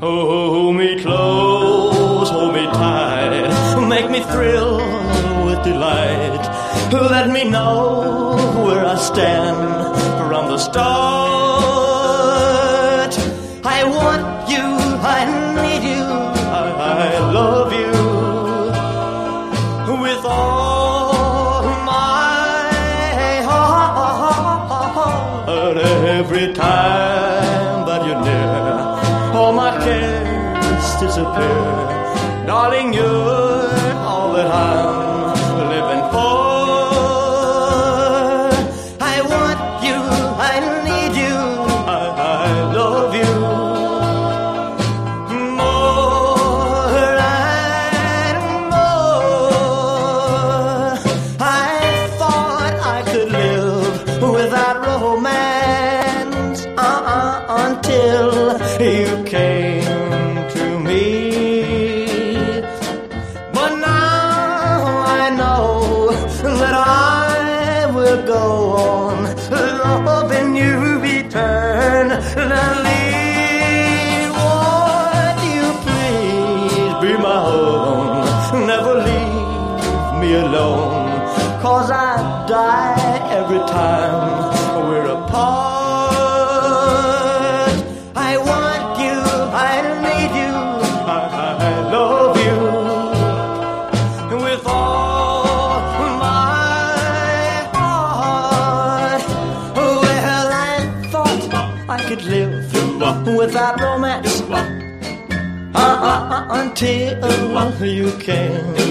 Hold me close, hold me tight, make me thrill with delight. Let me know where I stand from the start. I want you, I need you, I, I love you with all my heart. Every time. Disappear. Darling, you're all that I'm living for. I want you, I need you, I, I love you more and more. I thought I could live without go on loving you eternally. Won't you please be my own? Never leave me alone. Cause I die every time could live without romance. Uh-uh, until you came